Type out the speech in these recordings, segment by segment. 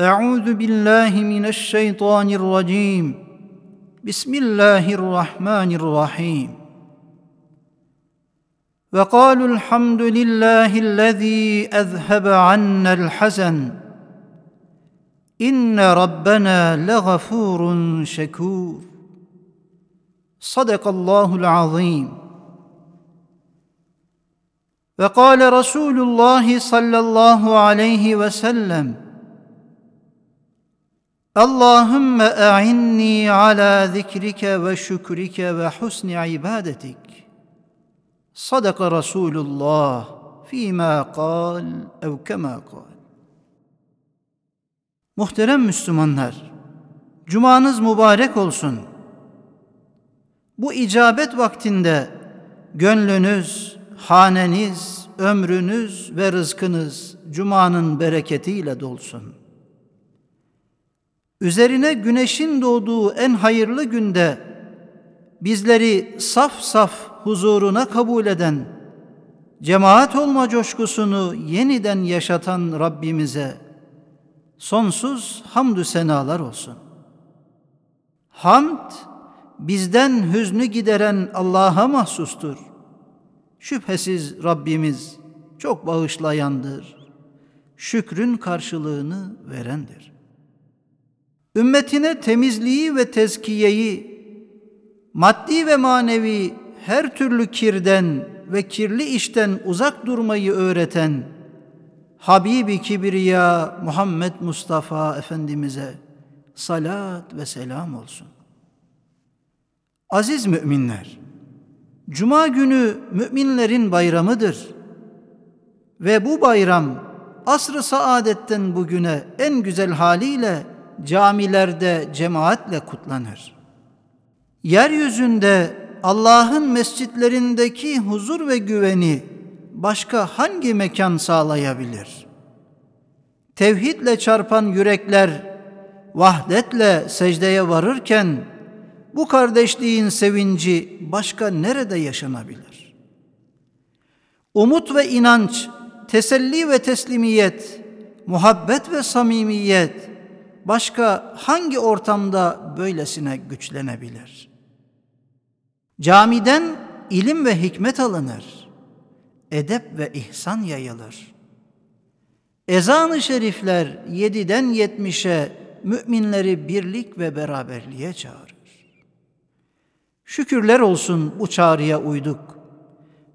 أعوذ بالله من الشيطان الرجيم. بسم الله الرحمن الرحيم. وقالوا الحمد لله الذي أذهب عنا الحزن. إن ربنا لغفور شكور. صدق الله العظيم. وقال رسول الله صلى الله عليه وسلم Allahümme e'inni ala zikrike ve şükrike ve husni ibadetik. Sadaka Resulullah fîmâ kal ev kemâ kal. Muhterem Müslümanlar, Cumanız mübarek olsun. Bu icabet vaktinde gönlünüz, haneniz, ömrünüz ve rızkınız Cuma'nın bereketiyle dolsun.'' Üzerine güneşin doğduğu en hayırlı günde bizleri saf saf huzuruna kabul eden, cemaat olma coşkusunu yeniden yaşatan Rabbimize sonsuz hamdü senalar olsun. Hamd bizden hüznü gideren Allah'a mahsustur. Şüphesiz Rabbimiz çok bağışlayandır. Şükrün karşılığını verendir. Ümmetine temizliği ve tezkiyeyi, maddi ve manevi her türlü kirden ve kirli işten uzak durmayı öğreten Habibi Kibriya Muhammed Mustafa Efendimiz'e salat ve selam olsun. Aziz müminler, Cuma günü müminlerin bayramıdır. Ve bu bayram asr-ı saadetten bugüne en güzel haliyle camilerde cemaatle kutlanır. Yeryüzünde Allah'ın mescitlerindeki huzur ve güveni başka hangi mekan sağlayabilir? Tevhidle çarpan yürekler vahdetle secdeye varırken bu kardeşliğin sevinci başka nerede yaşanabilir? Umut ve inanç, teselli ve teslimiyet, muhabbet ve samimiyet başka hangi ortamda böylesine güçlenebilir? Camiden ilim ve hikmet alınır. Edep ve ihsan yayılır. Ezan-ı şerifler yediden yetmişe müminleri birlik ve beraberliğe çağırır. Şükürler olsun bu çağrıya uyduk.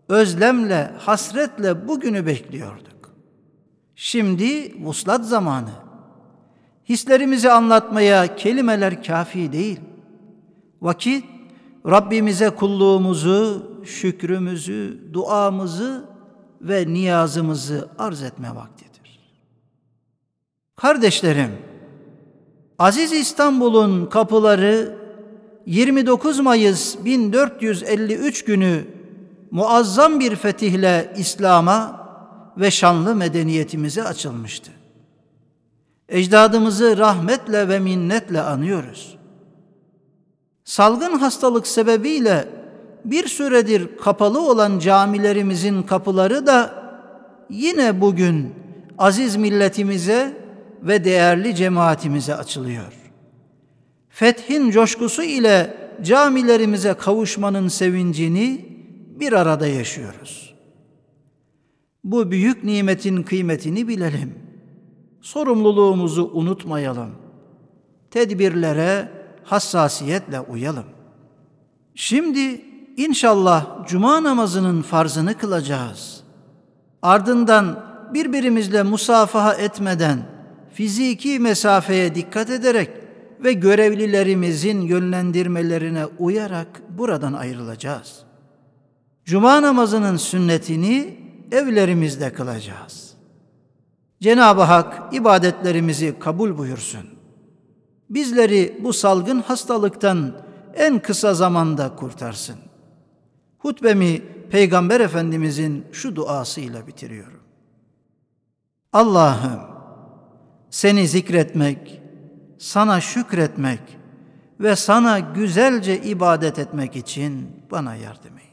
Özlemle, hasretle bugünü bekliyorduk. Şimdi vuslat zamanı. Hislerimizi anlatmaya kelimeler kafi değil. Vakit Rabbimize kulluğumuzu, şükrümüzü, duamızı ve niyazımızı arz etme vaktidir. Kardeşlerim, Aziz İstanbul'un kapıları 29 Mayıs 1453 günü muazzam bir fetihle İslam'a ve şanlı medeniyetimize açılmıştı. Ecdadımızı rahmetle ve minnetle anıyoruz. Salgın hastalık sebebiyle bir süredir kapalı olan camilerimizin kapıları da yine bugün aziz milletimize ve değerli cemaatimize açılıyor fethin coşkusu ile camilerimize kavuşmanın sevincini bir arada yaşıyoruz. Bu büyük nimetin kıymetini bilelim. Sorumluluğumuzu unutmayalım. Tedbirlere hassasiyetle uyalım. Şimdi inşallah cuma namazının farzını kılacağız. Ardından birbirimizle musafaha etmeden fiziki mesafeye dikkat ederek ve görevlilerimizin yönlendirmelerine uyarak buradan ayrılacağız. Cuma namazının sünnetini evlerimizde kılacağız. Cenab-ı Hak ibadetlerimizi kabul buyursun. Bizleri bu salgın hastalıktan en kısa zamanda kurtarsın. Hutbemi Peygamber Efendimizin şu duasıyla bitiriyorum. Allah'ım seni zikretmek, sana şükretmek ve sana güzelce ibadet etmek için bana yardım eyle.